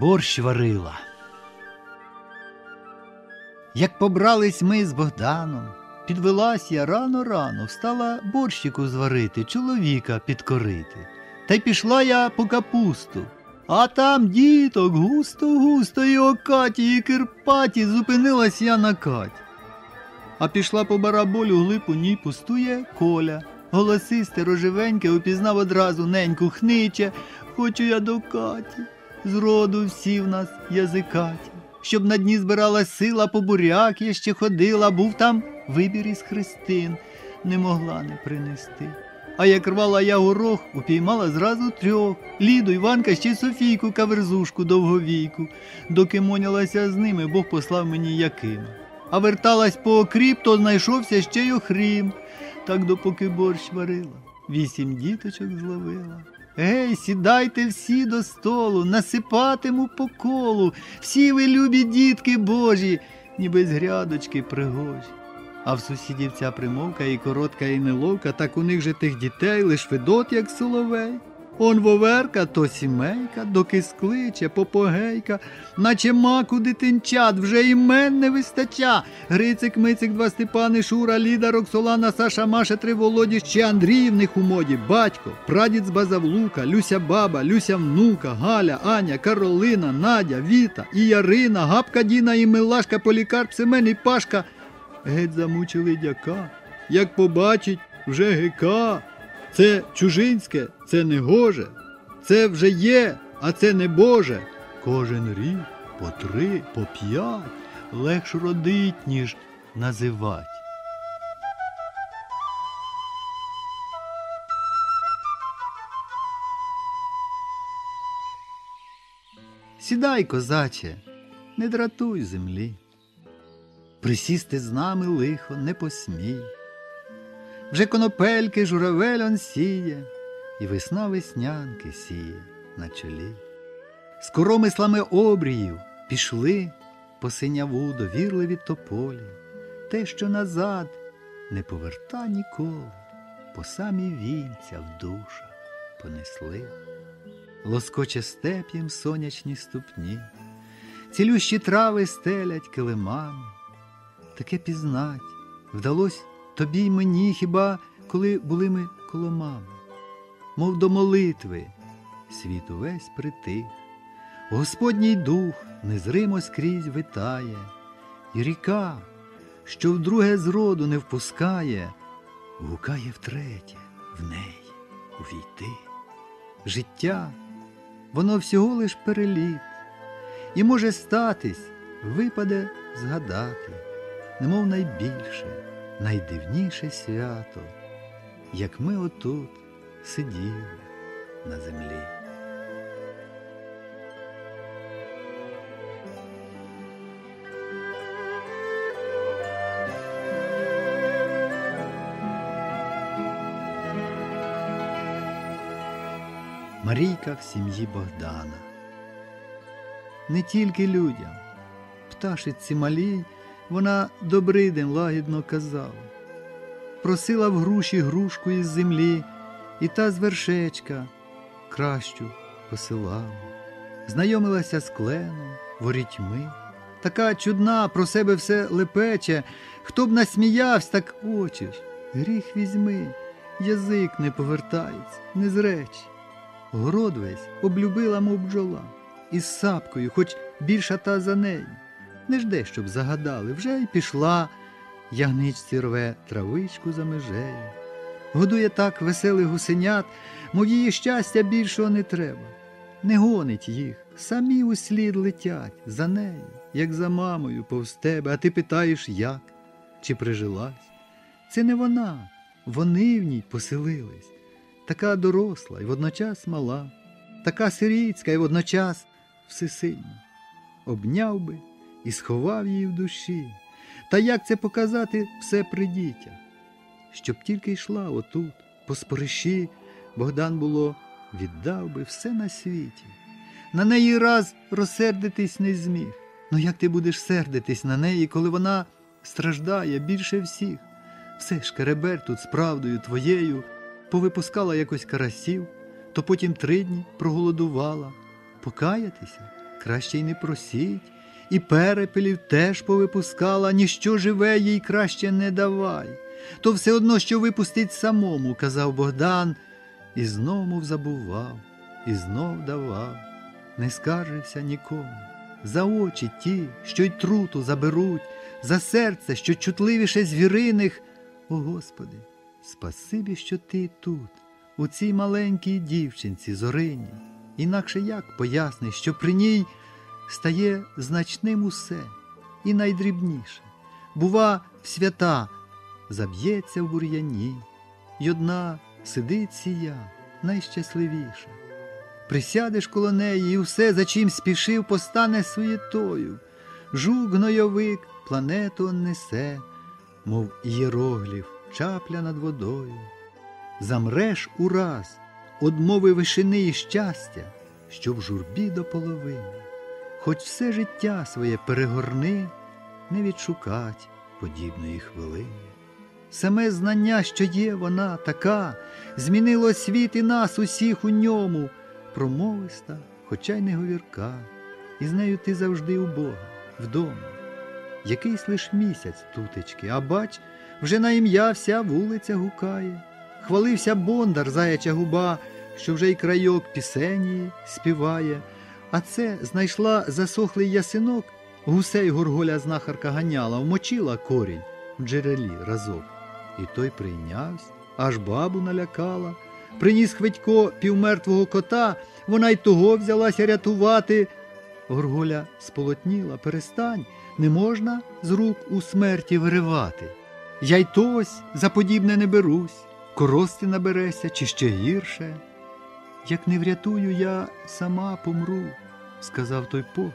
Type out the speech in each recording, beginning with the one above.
борщ варила. Як побрались ми з Богданом, підвелась я рано-рано, встала борщику зварити, чоловіка підкорити. Та й пішла я по капусту. А там діток густо-густо і окаті, і кирпаті, зупинилась я на каті. А пішла по бараболю глиб у ній пустує коля. Голосисте, рожевеньке, упізнав одразу неньку хниче. Хочу я до Каті. Зроду всі в нас язикаті. Щоб на дні збиралась сила, по буряк я ще ходила, був там вибір із хрестин, не могла не принести. А як рвала я горох, упіймала зразу трьох Ліду, Іванка, ще Софійку, каверзушку довговійку. Доки монялася з ними, Бог послав мені якими. А верталась по окріп, то знайшовся ще й охрім. Так допоки борщ варила, вісім діточок зловила. Гей, сідайте всі до столу, насипатиму по колу, всі ви любі дітки божі, ніби з грядочки пригожі. А в сусідів ця примовка і коротка, і неловка, так у них же тих дітей лиш Федот, як соловей. Он воверка, то сімейка, доки скличе, попогейка, наче маку дитинчат, вже імен не вистача. Грицик, Мицик, два Степани, Шура, Ліда, Роксолана, Саша, Маша, три Володі, ще Андрій в них у моді, батько, прадід з Базавлука, Люся баба, Люся внука, Галя, Аня, Каролина, Надя, Віта, і Ярина, Гапка Діна, і Милашка, Полікарп, Семен і Пашка. Геть замучили дяка, як побачить, вже гика. Це чужинське, це не гоже, це вже є, а це не Боже. Кожен рік по три, по п'ять легш родить, ніж називать. Сідай, козаче, не дратуй землі. Присісти з нами лихо не посмій. Вже конопельки журавель он сіє, і весна веснянки сіє на чолі. З коромислами обріїв пішли по синяву довірливі тополі, те, що назад не поверта ніколи, по самі вінця в душах понесли. Лоскоче степ'єм сонячні ступні, цілющі трави стелять килимами. Таке пізнать вдалось тобі й мені хіба, коли були ми коло мами, мов до молитви, світ увесь притих, Господній дух незримо скрізь витає, і ріка, що вдруге зроду не впускає, гукає втретє в неї увійти. Життя, воно всього лиш переліт, і може статись, випаде згадати, немов найбільше найдивніше свято, як ми отут сиділи на землі. Марійка в сім'ї Богдана. Не тільки людям, пташиці малій вона добрий день лагідно казала. Просила в груші грушку із землі, і та з вершечка кращу посилала. Знайомилася з кленом, ворітьми. Така чудна про себе все лепече. Хто б насміявсь, так ж. Гріх візьми, язик не повертається, не зреч. Город весь облюбила, мов бджола, із сапкою, хоч більша та за неї. Не жде, щоб загадали, вже й пішла, ягничці рве травичку за межею. Годує так веселих гусенят, мов її щастя більшого не треба. Не гонить їх, самі услід летять за нею, як за мамою повз тебе, а ти питаєш, як, чи прижилась. Це не вона, вони в ній поселились, така доросла і водночас мала, така сирійська і водночас всесильна. Обняв би і сховав її в душі. Та як це показати все при дітях? Щоб тільки йшла отут, по спориші, Богдан було, віддав би все на світі. На неї раз розсердитись не зміг. Ну як ти будеш сердитись на неї, коли вона страждає більше всіх? Все ж керебер тут з правдою твоєю повипускала якось карасів, то потім три дні проголодувала. Покаятися? краще й не просіть, і перепелів теж повипускала, ніщо живе їй краще не давай. То все одно, що випустить самому, казав Богдан, і знов мов забував, і знов давав, не скаржився нікому. За очі ті, що й труту заберуть, за серце, що чутливіше звіриних. О Господи, спасибі, що ти тут, у цій маленькій дівчинці Зорині. Інакше як поясниш, що при ній стає значним усе і найдрібніше. Бува, в свята заб'ється в бур'яні, й одна сидить сія найщасливіша. Присядеш коло неї, і все, за чим спішив, постане суєтою. Жук гнойовик планету несе, мов єроглів, чапля над водою. Замреш ураз, одмови вишини і щастя, що в журбі до половини. Хоч все життя своє перегорни, не відшукать подібної хвилини. Саме знання, що є вона така, змінило світ і нас усіх у ньому, промовиста, хоча й не говірка, і з нею ти завжди у Бога, вдома. Якийсь лиш місяць тутечки, а бач, вже на ім'я вся вулиця гукає. Хвалився бондар, заяча губа, що вже й крайок пісені співає. А це знайшла засохлий ясинок, гусей горголя знахарка ганяла, вмочила корінь в джерелі разок. І той прийнявся, аж бабу налякала. Приніс Хведько півмертвого кота, вона й того взялася рятувати. Горголя сполотніла, перестань, не можна з рук у смерті виривати. Я й тось за подібне не берусь, корости набереся, чи ще гірше. Як не врятую, я сама помру, сказав той погляд,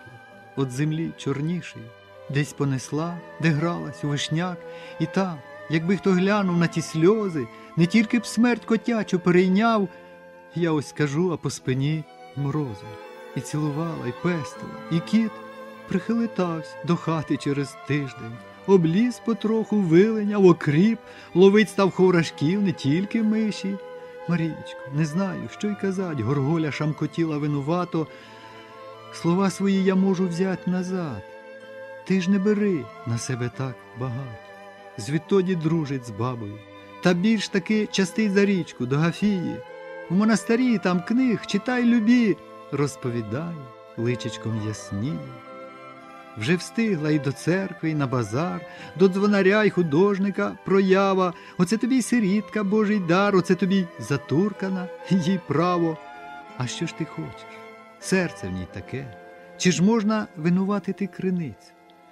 от землі чорніший, десь понесла, де гралась у вишняк, і там, якби хто глянув на ті сльози, не тільки б смерть котячу перейняв, я ось скажу, а по спині морози. І цілувала, і пестила, і кіт прихилитався до хати через тиждень. Обліз потроху, вилиняв, окріп, ловить став ховрашків, не тільки миші. Марічко, не знаю, що й казать, горголя шамкотіла винувато. Слова свої я можу взяти назад. Ти ж не бери на себе так багато. Звідтоді дружить з бабою. Та більш таки частить за річку до Гафії. В монастирі там книг читай любі, розповідає, личечком ясніє. Вже встигла і до церкви, і на базар, до дзвонаря й художника проява. Оце тобі й сирітка, Божий дар, оце тобі й затуркана, їй право. А що ж ти хочеш? Серце в ній таке. Чи ж можна винуватити криницю?